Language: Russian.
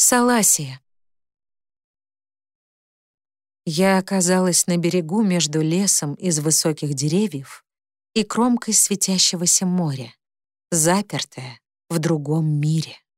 Саласия. Я оказалась на берегу между лесом из высоких деревьев и кромкой светящегося моря, запертая в другом мире.